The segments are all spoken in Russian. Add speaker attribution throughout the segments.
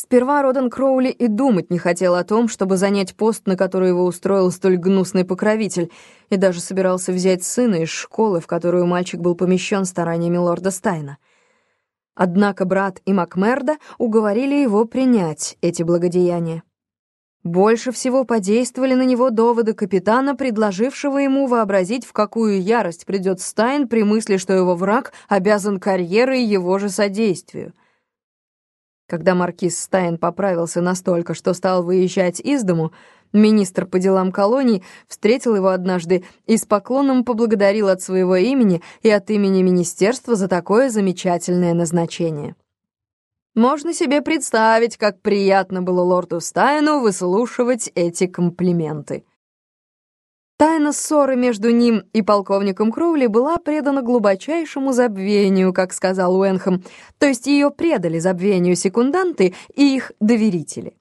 Speaker 1: Сперва Родан Кроули и думать не хотел о том, чтобы занять пост, на который его устроил столь гнусный покровитель, и даже собирался взять сына из школы, в которую мальчик был помещен стараниями лорда Стайна. Однако брат и Макмерда уговорили его принять эти благодеяния. Больше всего подействовали на него доводы капитана, предложившего ему вообразить, в какую ярость придет Стайн при мысли, что его враг обязан карьерой его же содействию. Когда маркиз Стайн поправился настолько, что стал выезжать из дому, министр по делам колоний встретил его однажды и с поклоном поблагодарил от своего имени и от имени министерства за такое замечательное назначение. Можно себе представить, как приятно было лорду Стайну выслушивать эти комплименты. Тайна ссоры между ним и полковником Кроули была предана глубочайшему забвению, как сказал Уэнхэм, то есть ее предали забвению секунданты и их доверители.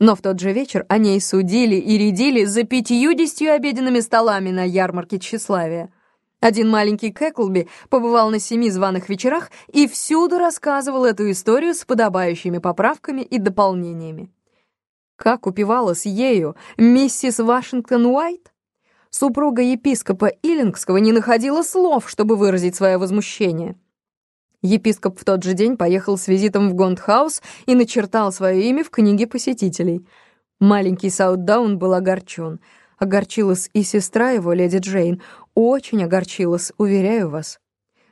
Speaker 1: Но в тот же вечер о ней судили и рядили за пятьюдесятью обеденными столами на ярмарке тщеславия. Один маленький Кэклби побывал на семи званых вечерах и всюду рассказывал эту историю с подобающими поправками и дополнениями. Как упивалась ею миссис Вашингтон Уайт? Супруга епископа Иллингского не находила слов, чтобы выразить свое возмущение. Епископ в тот же день поехал с визитом в Гондхаус и начертал свое имя в книге посетителей. Маленький Саутдаун был огорчен. Огорчилась и сестра его, леди Джейн. Очень огорчилась, уверяю вас.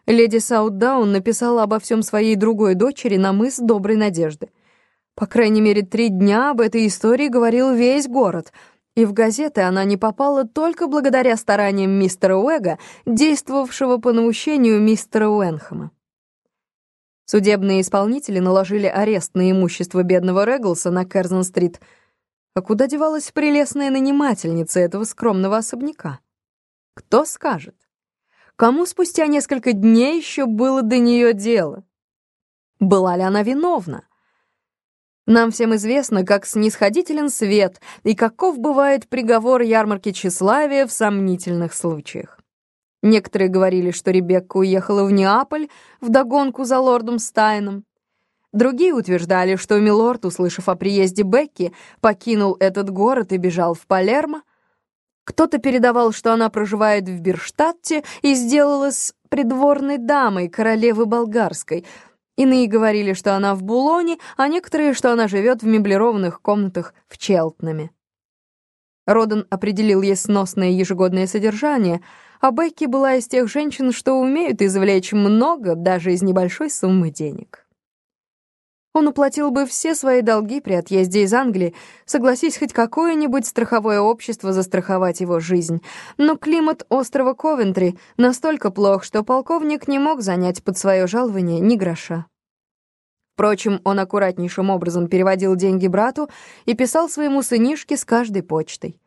Speaker 1: Леди Саутдаун написала обо всем своей другой дочери на мыс Доброй Надежды. По крайней мере, три дня об этой истории говорил весь город — и в газеты она не попала только благодаря стараниям мистера Уэга, действовавшего по наущению мистера Уэнхэма. Судебные исполнители наложили арест на имущество бедного Реглса на Керзон-стрит. А куда девалась прелестная нанимательница этого скромного особняка? Кто скажет? Кому спустя несколько дней еще было до нее дело? Была ли она виновна? Нам всем известно, как снисходителен свет и каков бывает приговор ярмарки тщеславия в сомнительных случаях. Некоторые говорили, что Ребекка уехала в Неаполь вдогонку за лордом Стайном. Другие утверждали, что милорд, услышав о приезде Бекки, покинул этот город и бежал в Палермо. Кто-то передавал, что она проживает в Бирштадте и сделалась придворной дамой королевы болгарской — Иные говорили, что она в Булоне, а некоторые, что она живет в меблированных комнатах в Челтнаме. Родан определил ей сносное ежегодное содержание, а Бекки была из тех женщин, что умеют извлечь много даже из небольшой суммы денег. Он уплатил бы все свои долги при отъезде из Англии, согласись хоть какое-нибудь страховое общество застраховать его жизнь. Но климат острова Ковентри настолько плох, что полковник не мог занять под свое жалование ни гроша. Впрочем, он аккуратнейшим образом переводил деньги брату и писал своему сынишке с каждой почтой.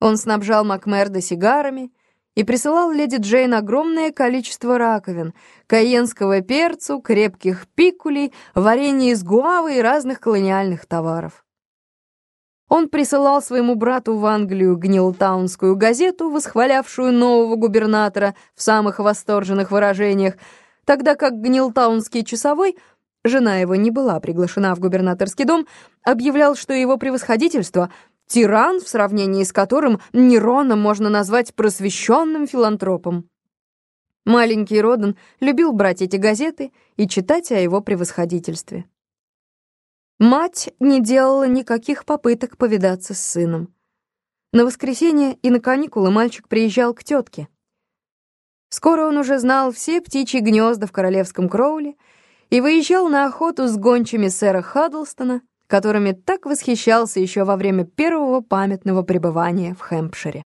Speaker 1: Он снабжал Макмерда сигарами — и присылал леди Джейн огромное количество раковин, каенского перцу, крепких пикулей, варенья из гуавы и разных колониальных товаров. Он присылал своему брату в Англию Гнилтаунскую газету, восхвалявшую нового губернатора в самых восторженных выражениях, тогда как Гнилтаунский часовой, жена его не была приглашена в губернаторский дом, объявлял, что его превосходительство — Тиран, в сравнении с которым Нерона можно назвать просвещенным филантропом. Маленький Родан любил брать эти газеты и читать о его превосходительстве. Мать не делала никаких попыток повидаться с сыном. На воскресенье и на каникулы мальчик приезжал к тетке. Скоро он уже знал все птичьи гнезда в королевском кроуле и выезжал на охоту с гончими сэра Хаддлстона, которыми так восхищался еще во время первого памятного пребывания в Хэмпшире.